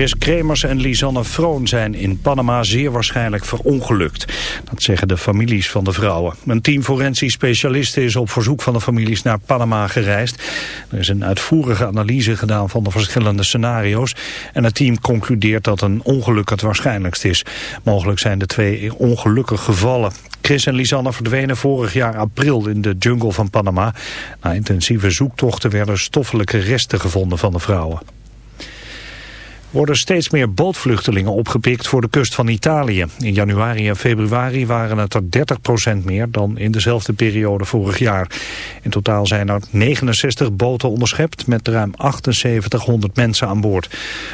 Chris Kremers en Lisanne Vroon zijn in Panama zeer waarschijnlijk verongelukt. Dat zeggen de families van de vrouwen. Een team forensisch specialisten is op verzoek van de families naar Panama gereisd. Er is een uitvoerige analyse gedaan van de verschillende scenario's. En het team concludeert dat een ongeluk het waarschijnlijkst is. Mogelijk zijn de twee ongelukkig gevallen. Chris en Lisanne verdwenen vorig jaar april in de jungle van Panama. Na intensieve zoektochten werden stoffelijke resten gevonden van de vrouwen worden steeds meer bootvluchtelingen opgepikt voor de kust van Italië. In januari en februari waren het er 30% meer dan in dezelfde periode vorig jaar. In totaal zijn er 69 boten onderschept met ruim 7800 mensen aan boord.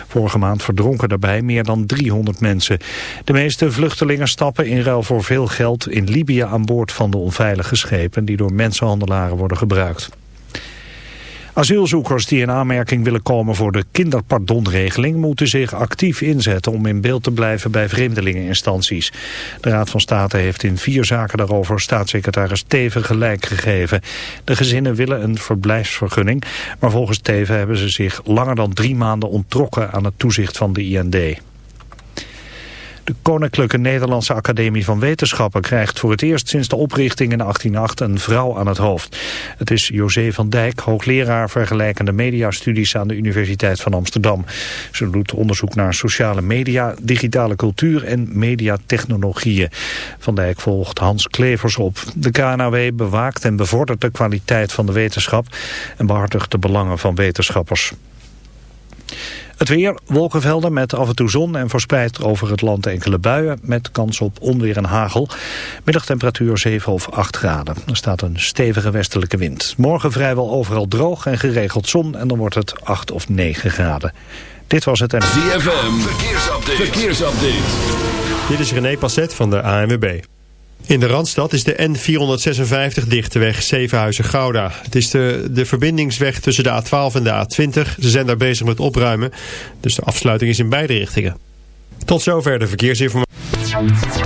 Vorige maand verdronken daarbij meer dan 300 mensen. De meeste vluchtelingen stappen in ruil voor veel geld in Libië aan boord van de onveilige schepen die door mensenhandelaren worden gebruikt. Asielzoekers die in aanmerking willen komen voor de kinderpardonregeling moeten zich actief inzetten om in beeld te blijven bij vreemdelingeninstanties. De Raad van State heeft in vier zaken daarover staatssecretaris Teven gelijk gegeven. De gezinnen willen een verblijfsvergunning, maar volgens Teven hebben ze zich langer dan drie maanden onttrokken aan het toezicht van de IND. De Koninklijke Nederlandse Academie van Wetenschappen krijgt voor het eerst sinds de oprichting in 1808 een vrouw aan het hoofd. Het is José van Dijk, hoogleraar vergelijkende mediastudies aan de Universiteit van Amsterdam. Ze doet onderzoek naar sociale media, digitale cultuur en mediatechnologieën. Van Dijk volgt Hans Klevers op. De KNAW bewaakt en bevordert de kwaliteit van de wetenschap en behartigt de belangen van wetenschappers. Het weer, wolkenvelden met af en toe zon en verspreid over het land enkele buien met kans op onweer en hagel. Middagtemperatuur 7 of 8 graden. Er staat een stevige westelijke wind. Morgen vrijwel overal droog en geregeld zon en dan wordt het 8 of 9 graden. Dit was het en... ZFM, verkeersupdate. verkeersupdate. Dit is René Passet van de ANWB. In de Randstad is de N456 dichteweg Zevenhuizen-Gouda. Het is de, de verbindingsweg tussen de A12 en de A20. Ze zijn daar bezig met opruimen, dus de afsluiting is in beide richtingen. Tot zover de verkeersinformatie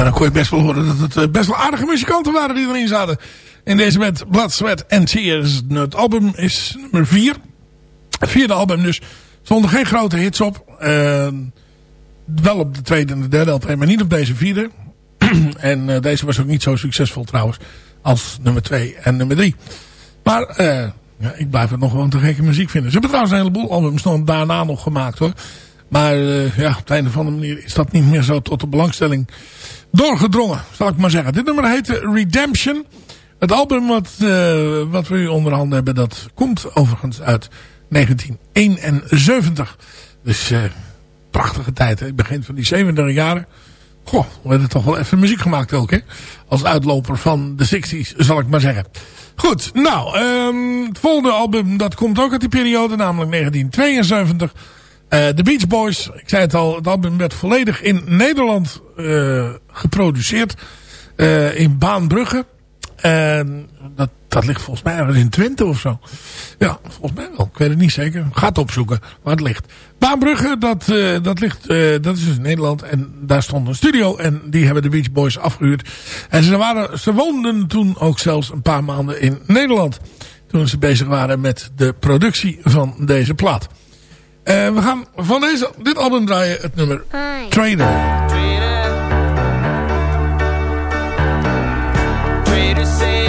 Nou, dan kon je best wel horen dat het eh, best wel aardige muzikanten waren die erin zaten. In deze band Blood, Sweat and Tears. Het album is nummer 4. Het vierde album dus. Stonden geen grote hits op. Uh, wel op de tweede en de derde LP, maar niet op deze vierde. en uh, deze was ook niet zo succesvol trouwens als nummer 2 en nummer 3. Maar ja, ik blijf het nog gewoon te gekke muziek vinden. Ze hebben trouwens een heleboel albums daarna nog gemaakt hoor. Maar uh, ja, op de een of andere manier is dat niet meer zo tot de belangstelling doorgedrongen, zal ik maar zeggen. Dit nummer heet Redemption. Het album wat, uh, wat we u onder handen hebben, dat komt overigens uit 1971. Dus uh, prachtige tijd, hè? begin van die 70 jaren. Goh, we hebben toch wel even muziek gemaakt ook, hè? Als uitloper van de 60s, zal ik maar zeggen. Goed, nou, um, het volgende album, dat komt ook uit die periode, namelijk 1972. Uh, The Beach Boys, ik zei het al, het album werd volledig in Nederland uh, geproduceerd. Uh, in Baanbrugge. Dat, dat ligt volgens mij ergens in Twente of zo. Ja, volgens mij wel. Ik weet het niet zeker. Gaat opzoeken waar het ligt. Baanbrugge, dat, dat, ligt, dat is dus in Nederland. En daar stond een studio. En die hebben de Beach Boys afgehuurd. En ze, waren, ze woonden toen ook zelfs een paar maanden in Nederland. Toen ze bezig waren met de productie van deze plaat. Uh, we gaan van deze, dit album draaien het nummer Trader. like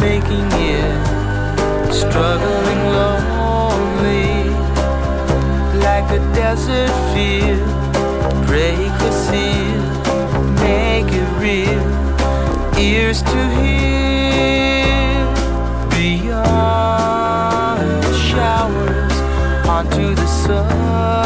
making it, struggling lonely, like a desert field. Break the seal, make it real, ears to hear beyond the showers onto the sun.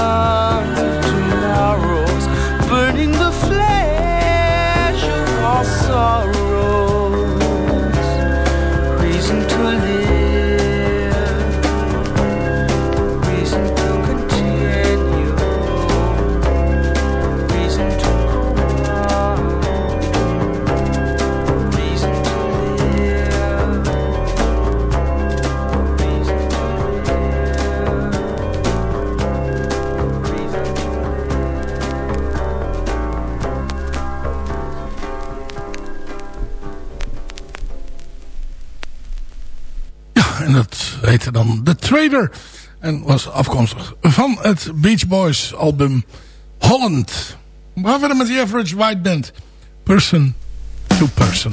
Trader. En was afkomstig van het Beach Boys album Holland. We gaan verder met The Average White Band. Person to Person.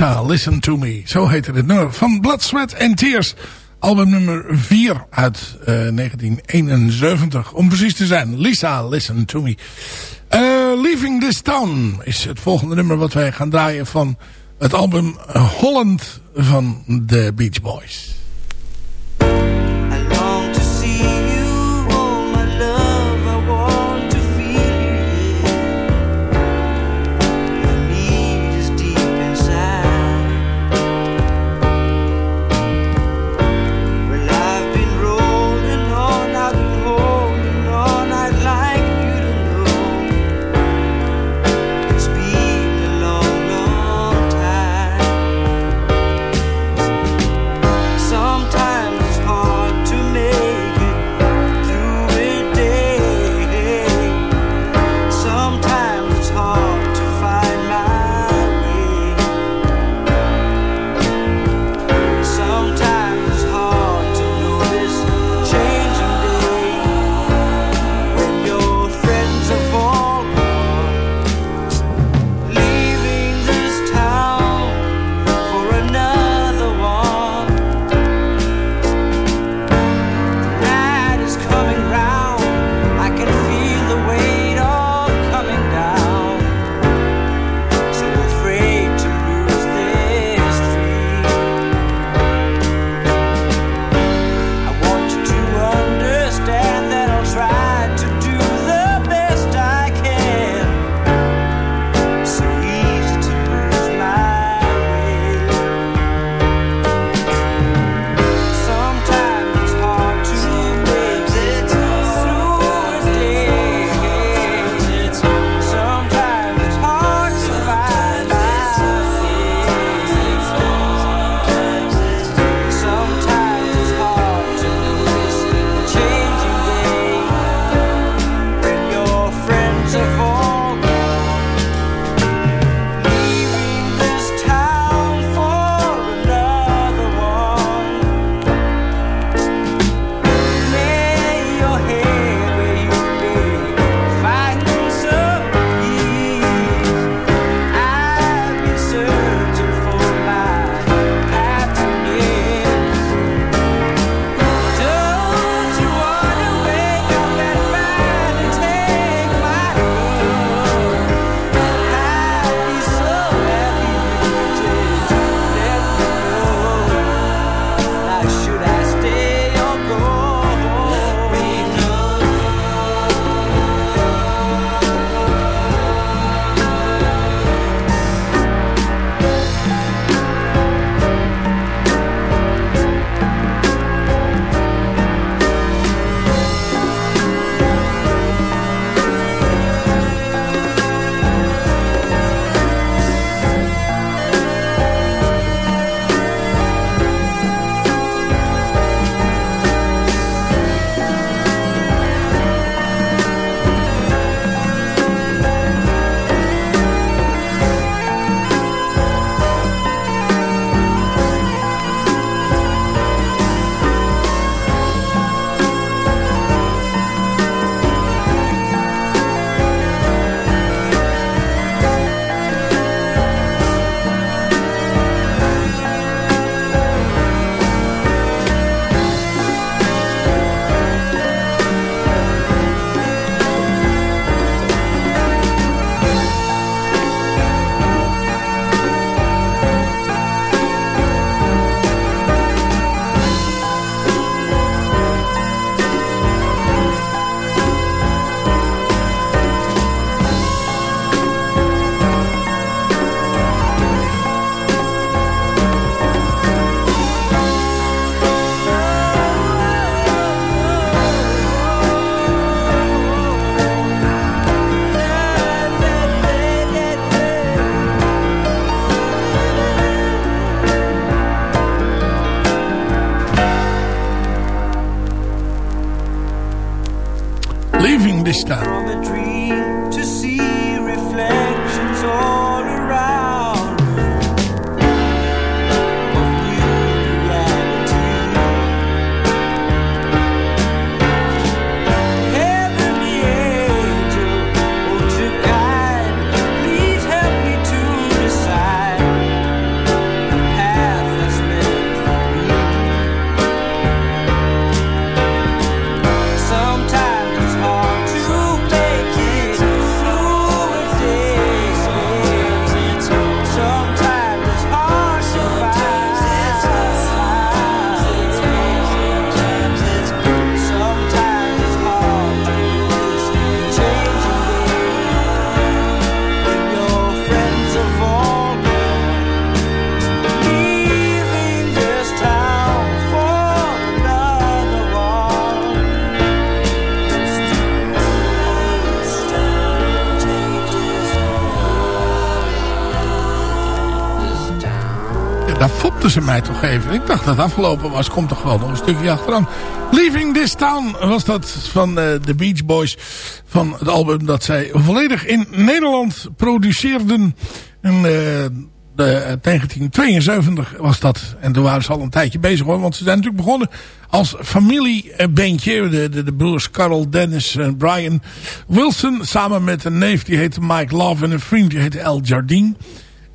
Lisa, Listen to Me. Zo heette het nummer van Blood, Sweat and Tears. Album nummer 4 uit eh, 1971. Om precies te zijn. Lisa, Listen to Me. Eh, Leaving This Town is het volgende nummer wat wij gaan draaien van het album eh, Holland van de Beach Boys. Ze mij toch even. Ik dacht dat het afgelopen was. Komt toch wel nog een stukje achteraan. Leaving This Town was dat van eh, de Beach Boys. Van het album dat zij volledig in Nederland produceerden. En, eh, de, 1972 was dat. En toen waren ze al een tijdje bezig hoor. Want ze zijn natuurlijk begonnen als familiebandje. De, de, de broers Carl, Dennis en Brian Wilson. Samen met een neef die heette Mike Love. En een vriend die heette Al Jardine.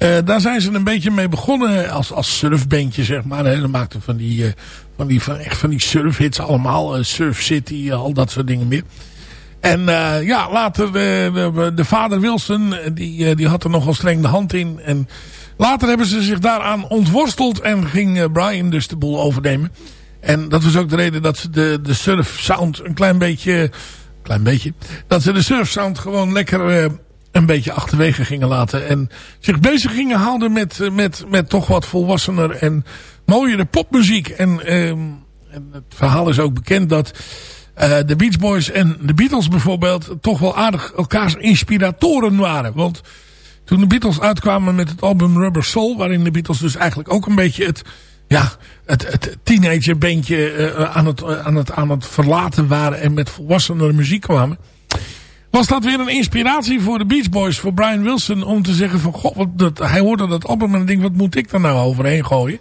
Eh, daar zijn ze een beetje mee begonnen als, als surfbandje, zeg maar. Ze maakten van die, eh, van die, van, echt van die surfhits allemaal. eh, Surf City, al dat soort dingen meer. En ja, later de, de, de vader Wilson, die, die had er nogal streng de hand in. En later hebben ze zich daaraan ontworsteld en ging Brian dus de boel overnemen. En dat was ook de reden dat ze de, de surf sound een klein beetje... Klein beetje. Dat ze de surf sound gewoon lekker een beetje achterwege gingen laten. En zich bezig gingen houden met, eh, met, met toch wat volwassener en mooiere popmuziek. En, ehm, en het verhaal is ook bekend dat eh, de Beach Boys en de Beatles bijvoorbeeld toch wel aardig elkaars inspiratoren waren. Want toen de Beatles uitkwamen met het album Rubber Soul, waarin de Beatles dus eigenlijk ook een beetje het, ja, het, het teenagerbandje eh, aan, het, aan, het, aan het verlaten waren en met volwassenere muziek kwamen. Was dat weer een inspiratie voor de Beach Boys, voor Brian Wilson, om te zeggen van, god, wat, dat, hij hoorde dat album en denkt, wat moet ik daar nou overheen gooien?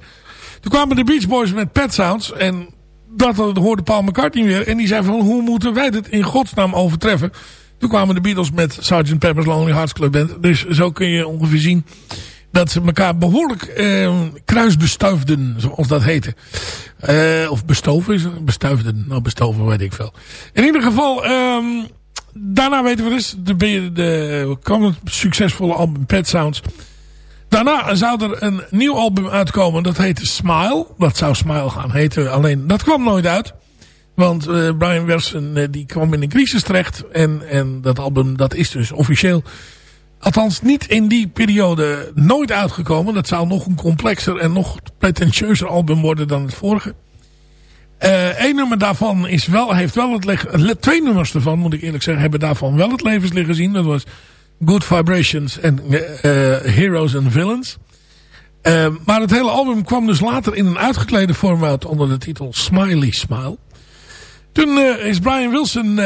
Toen kwamen de Beach Boys met Pet Sounds en dat hoorde Paul McCartney weer. En die zei van, hoe moeten wij dit in godsnaam overtreffen? Toen kwamen de Beatles met Sgt. Pepper's Lonely Hearts Club Band. Dus zo kun je ongeveer zien dat ze elkaar behoorlijk eh, kruisbestuifden, zoals dat heette. Eh, of bestoven is het? Bestuifden. Nou, bestoven weet ik veel. In ieder geval, ehm, daarna weten we dus, de, de, de, succesvolle album Pet Sounds. Daarna zou er een nieuw album uitkomen. Dat heette Smile. Dat zou Smile gaan heten. Alleen dat kwam nooit uit. Want uh, Brian Wilson uh, die kwam in een crisis terecht. En, en dat album dat is dus officieel. Althans niet in die periode nooit uitgekomen. Dat zou nog een complexer en nog pretentieuzer album worden dan het vorige. Eén uh, nummer daarvan is wel, heeft wel het twee nummers ervan moet ik eerlijk zeggen. Hebben daarvan wel het levenslicht gezien. Dat was Good Vibrations en uh, Heroes and Villains. Maar het hele album kwam dus later in een uitgeklede vorm onder de titel Smiley Smile. Toen is Brian Wilson,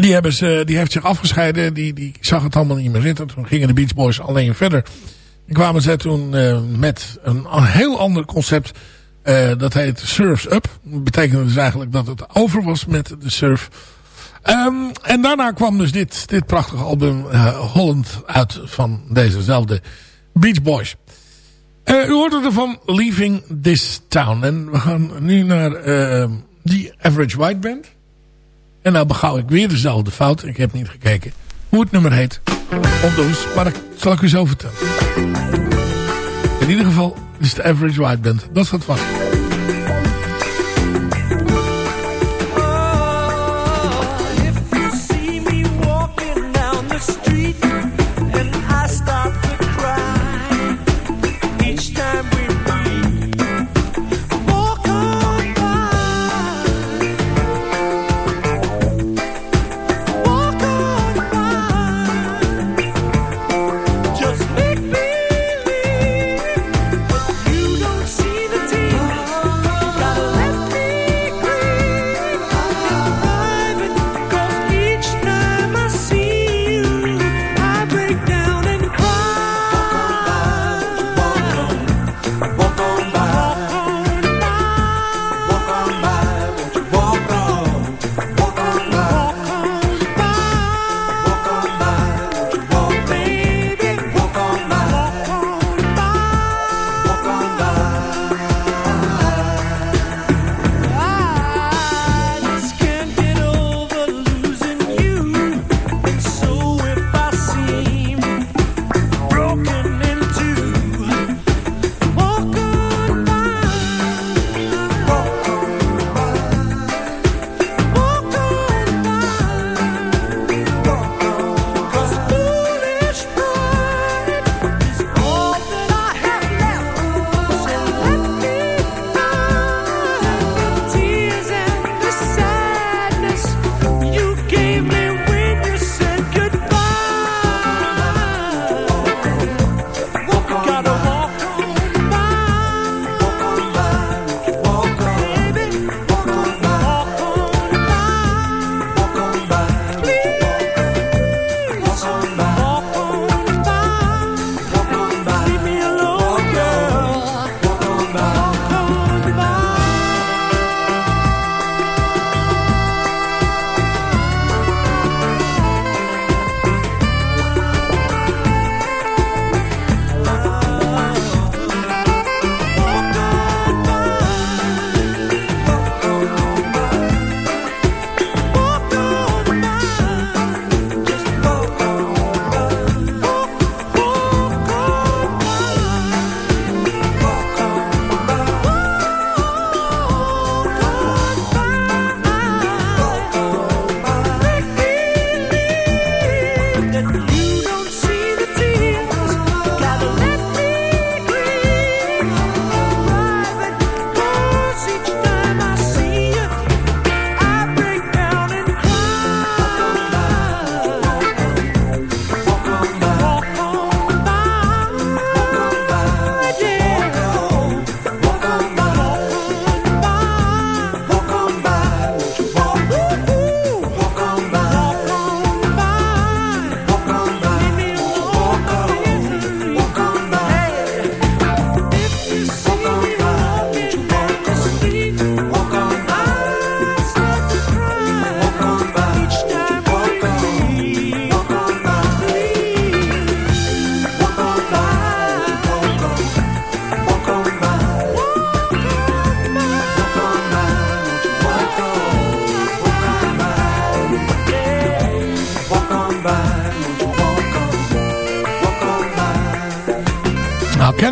die, hebben ze, die heeft zich afgescheiden, die, die zag het allemaal niet meer zitten. Toen gingen de Beach Boys alleen verder. En kwamen ze toen met een, een, heel ander concept. Dat heet Surf's Up. Dat betekende dus eigenlijk dat het over was met de surf. Um, en daarna kwam dus dit, dit prachtige album uh, Holland uit van dezezelfde Beach Boys. Uh, u hoorde ervan Leaving This Town. En we gaan nu naar uh, die Average White Band. En nou begouw ik weer dezelfde fout. Ik heb niet gekeken hoe het nummer heet. Ondoens, maar dat zal ik u zo vertellen. In ieder geval is de Average White Band. Dat staat vast.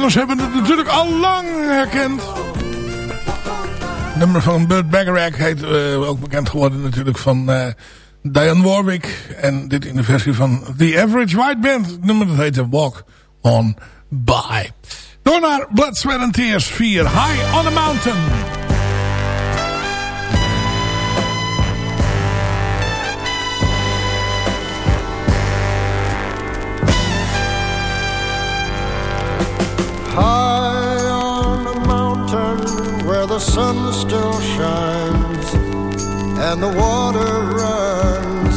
Kenners hebben het natuurlijk al lang herkend. Het nummer van Burt Bacharach heet eh, ook bekend geworden natuurlijk van uh, Diane Warwick. En dit in de versie van The Average White Band. Het nummer dat heet Walk On By. Door naar Blood, Sweat and Tears 4. High on a Mountain. Still shines and the water runs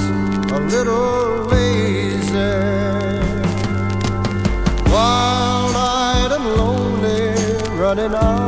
a little lazy. Wild-eyed and lonely, running out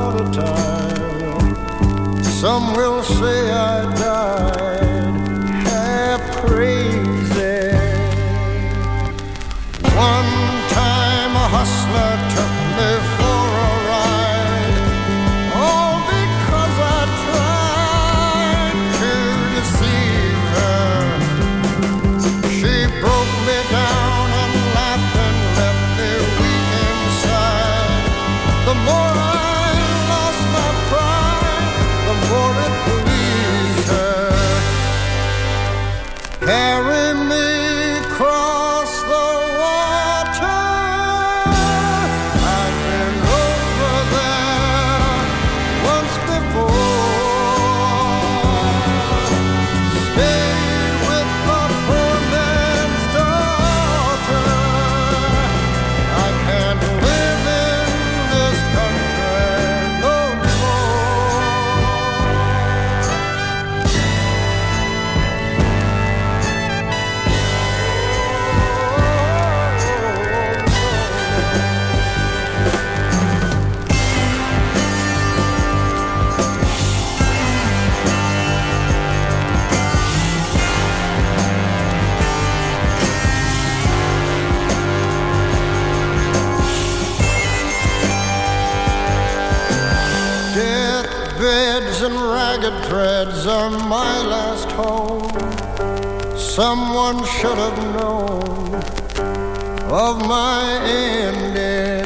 threads are my last home. Someone should have known of my ending.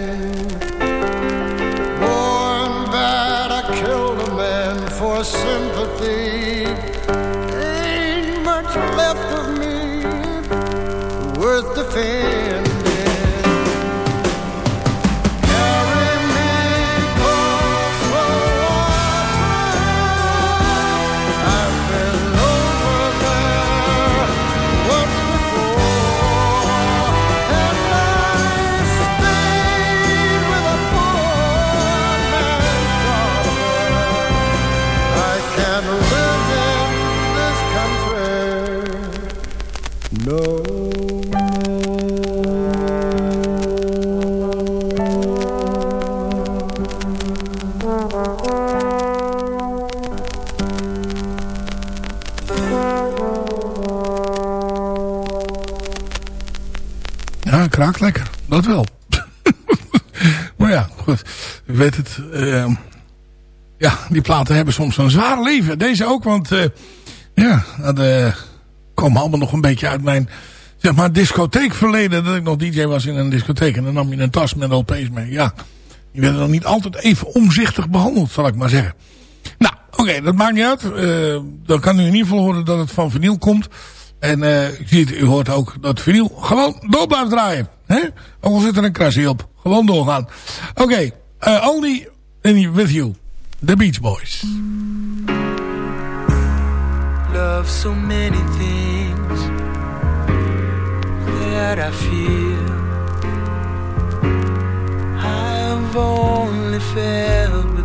Kraakt lekker. Dat wel. maar ja, goed. U weet het. ehm, ja, die platen hebben soms een zwaar leven. Deze ook, want eh, ja, dat eh, komen allemaal nog een beetje uit mijn zeg maar discotheekverleden. Dat ik nog DJ was in een discotheek. En dan nam je een tas met LP's mee. Ja, die werden dan niet altijd even omzichtig behandeld, zal ik maar zeggen. Nou, oké, dat maakt niet uit. Eh, dan kan u in ieder geval horen dat het van vinyl komt. En eh, ik u hoort ook dat vinyl gewoon door blijft draaien. Hè? Ook al zit er een krasje op. Gewoon doorgaan. Oké, eh, Only With You. The Beach Boys. love so many things that I feel. I've only felt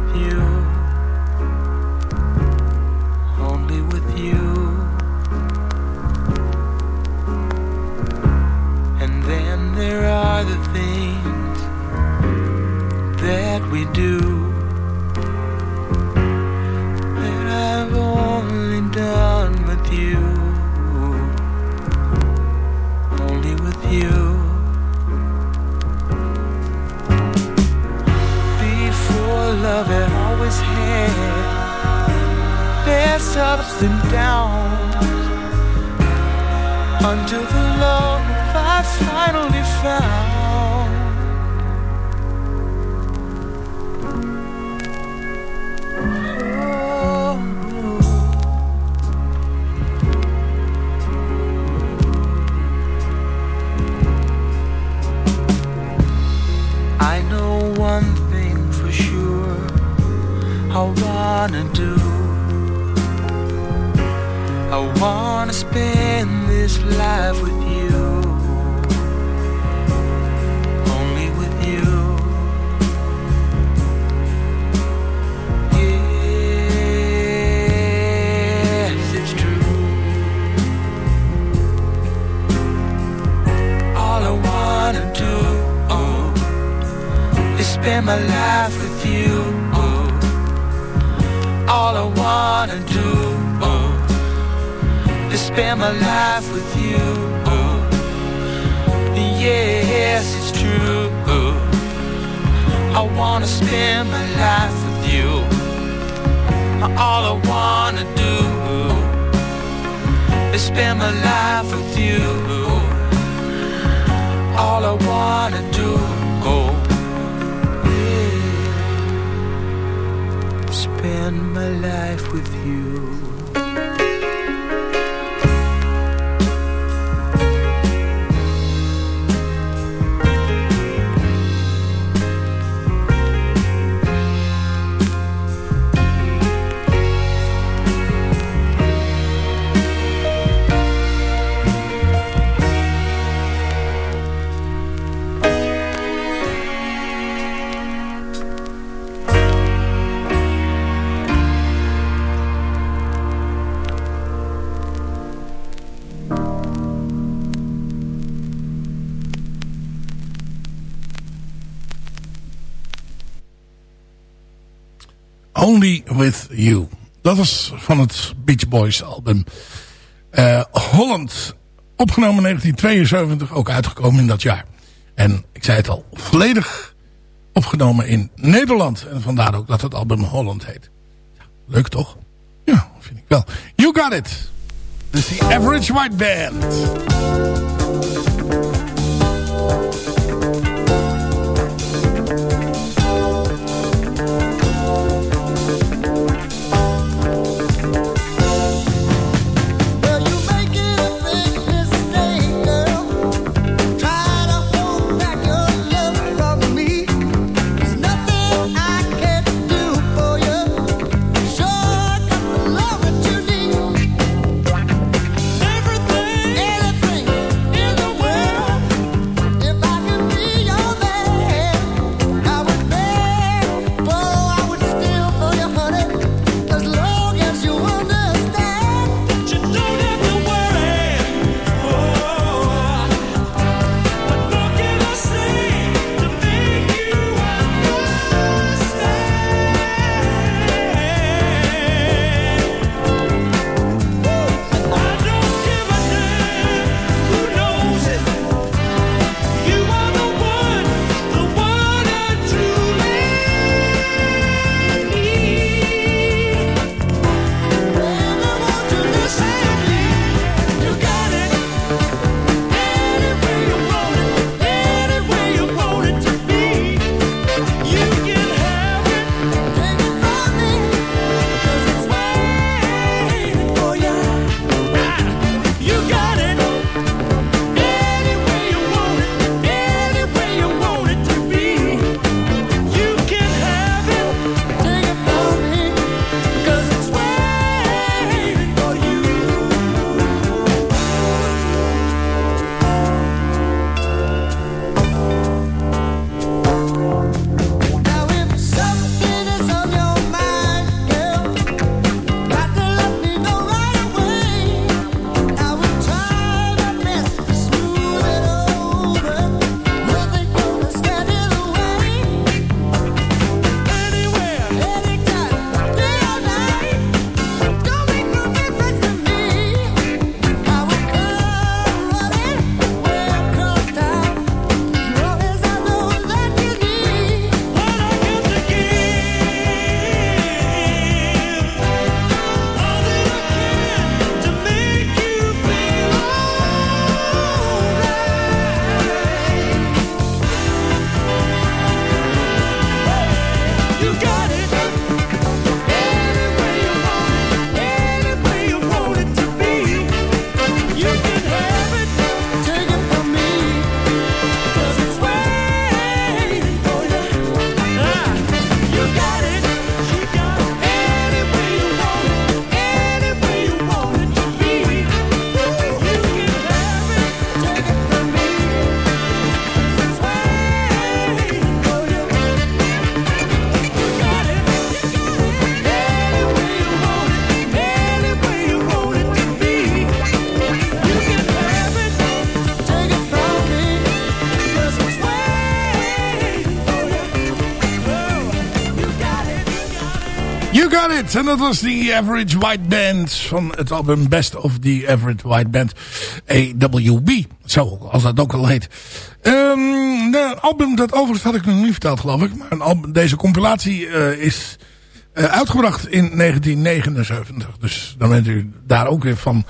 there are the things that we do. that I've only done with you, only with you. Before love had always had their ups and downs, until the love I finally found. Oh. I know one thing for sure I wanna do I wanna spend this life with you is spend my life with you. Oh, all I wanna do oh, is spend my life with you. Oh, yes, it's true. Oh. I wanna spend my life with you. All I wanna do oh, is spend my life with you. All I wanna do, spend my life with you. With You. Dat was van het Beach Boys album. Eh, Holland, opgenomen in 1972, ook uitgekomen in dat jaar. En ik zei het al, volledig opgenomen in Nederland. En vandaar ook dat het album Holland heet. Leuk toch? Ja, vind ik wel. You Got It. This is the Average White Band. En dat was die Average White Band van het album Best of the Average White Band. AWB. Zo, als dat ook al heet. Um, de album, dat overigens had ik nog niet verteld geloof ik. Maar een album, deze compilatie uh, is uh, uitgebracht in 1979. Dus dan bent u daar ook weer van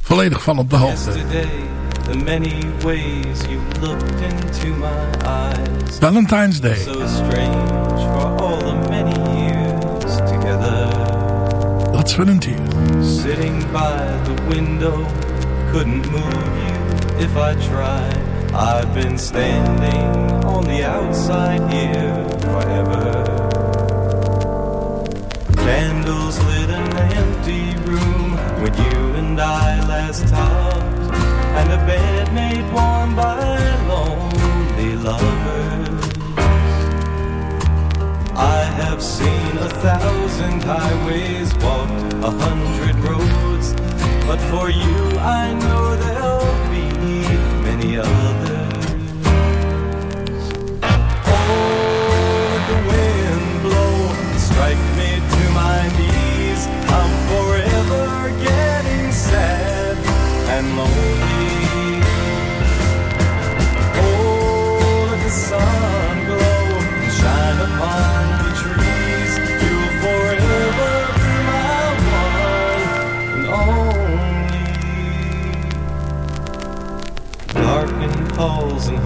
volledig van op de hoogte. The many ways you looked into my eyes. Valentine's Day. So strange Of tears. Sitting by the window, couldn't move you if I tried. I've been standing on the outside here forever. Candles lit an empty room when you and I last talked and a bed made warm by lonely lovers. I have seen a thousand highways, walked a hundred roads, but for you I know there'll be many others. Oh, the wind blow, strike me to my knees. I'm forever getting sad and lonely.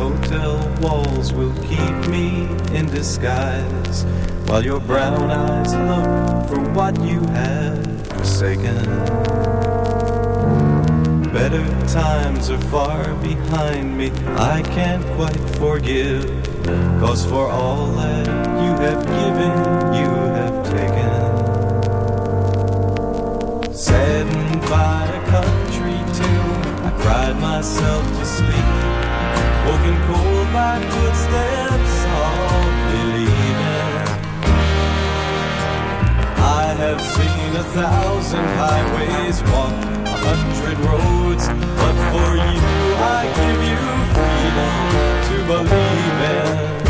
Hotel walls will keep me in disguise while your brown eyes look for what you have forsaken. Better times are far behind me. I can't quite forgive. Cause for all that you have given, you have taken. Saddened by a country tune, I cried myself to sleep. Woken cold by footsteps softly leaving. I have seen a thousand highways walked a hundred roads, but for you I give you freedom to believe in.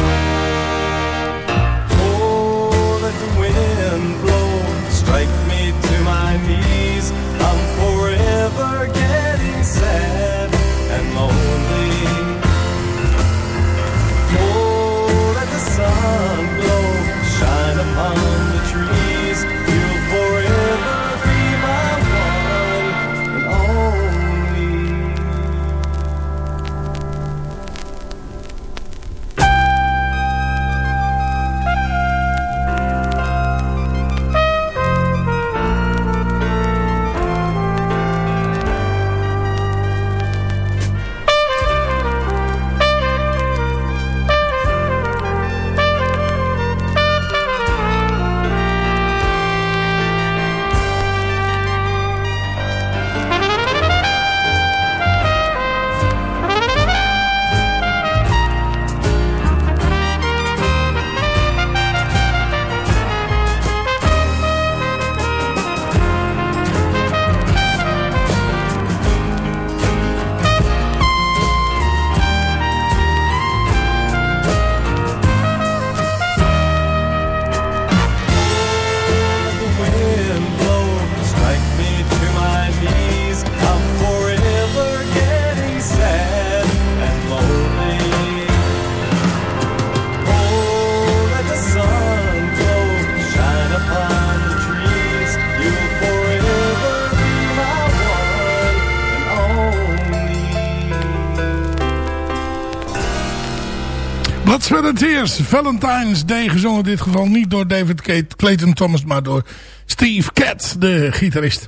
And Tears, Valentine's Day gezongen in dit geval niet door David Clayton Thomas, maar door Steve Cat, de gitarist.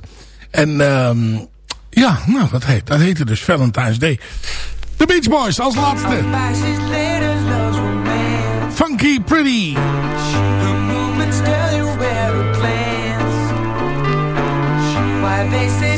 En ehm, ja, nou, dat, heet, dat heette dus Valentine's Day. The Beach Boys als laatste. Funky Pretty. The. Why they say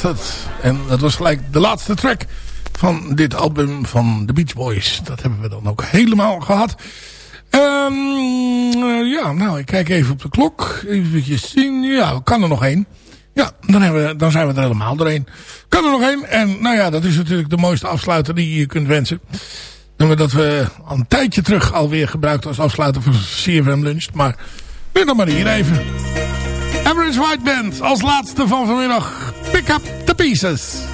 dat. En dat was gelijk de laatste track van dit album van The Beach Boys. Dat hebben we dan ook helemaal gehad. Ehm, eh, ja, nou, ik kijk even op de klok. Even zien. Ja, kan er nog één. Ja, dan, hebben we, dan zijn we er helemaal doorheen. Kan er nog één. En nou ja, dat is natuurlijk de mooiste afsluiter die je kunt wensen. Dat we een tijdje terug alweer gebruikt als afsluiter van CFM Lunch. Maar weer dan maar hier even. Average White Band als laatste van vanmiddag. Pick up the pieces.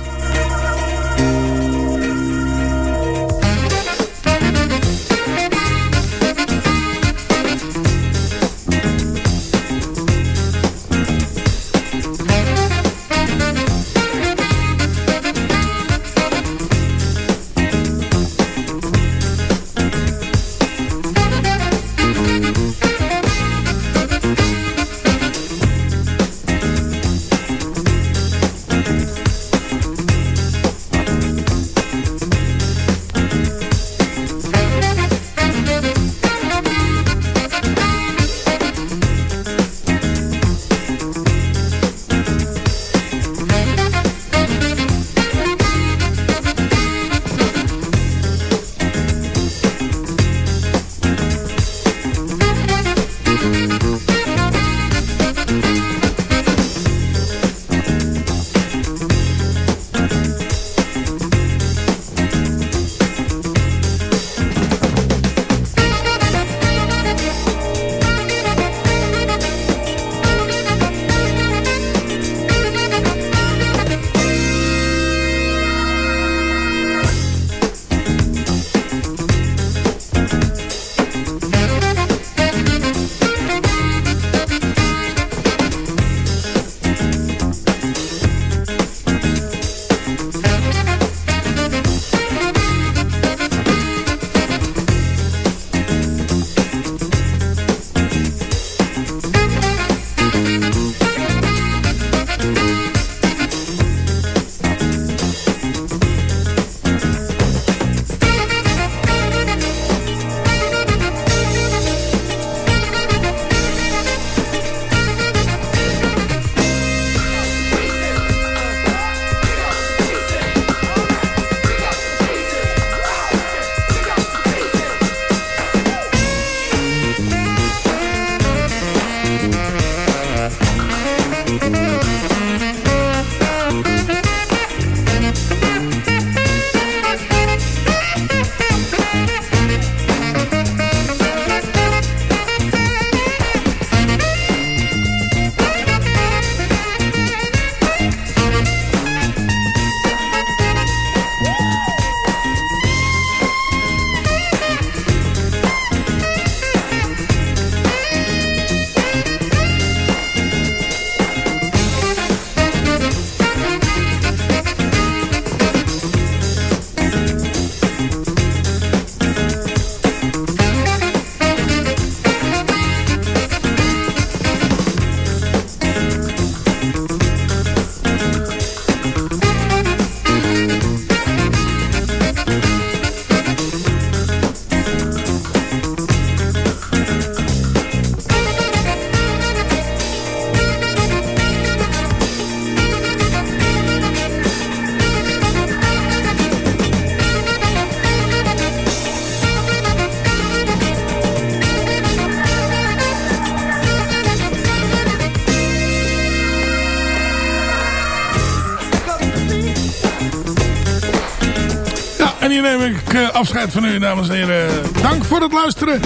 Afscheid van u, dames en heren. Dank voor het luisteren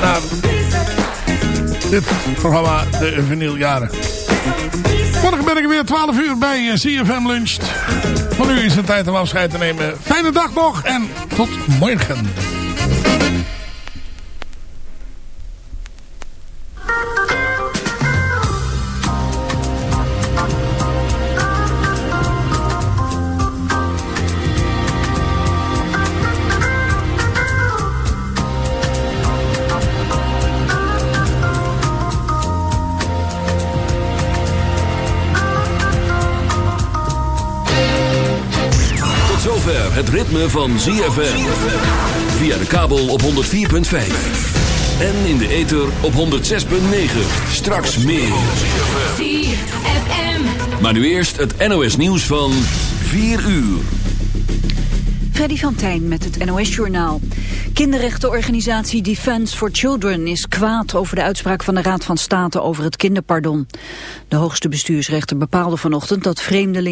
naar dit programma De Vinyljaren. Morgen ben ik weer 12 uur bij eh, CFM Lunch. Van nu is het tijd om afscheid te nemen. Fijne dag nog en tot morgen. Ritme van ZFM. Via de kabel op 104.5. En in de ether op 106.9. Straks meer. Maar nu eerst het NOS nieuws van 4 uur. Freddy van Tijn met het NOS-journaal. Kinderrechtenorganisatie Defence for Children is kwaad over de uitspraak van de Raad van State over het kinderpardon. De hoogste bestuursrechter bepaalde vanochtend dat vreemdelingen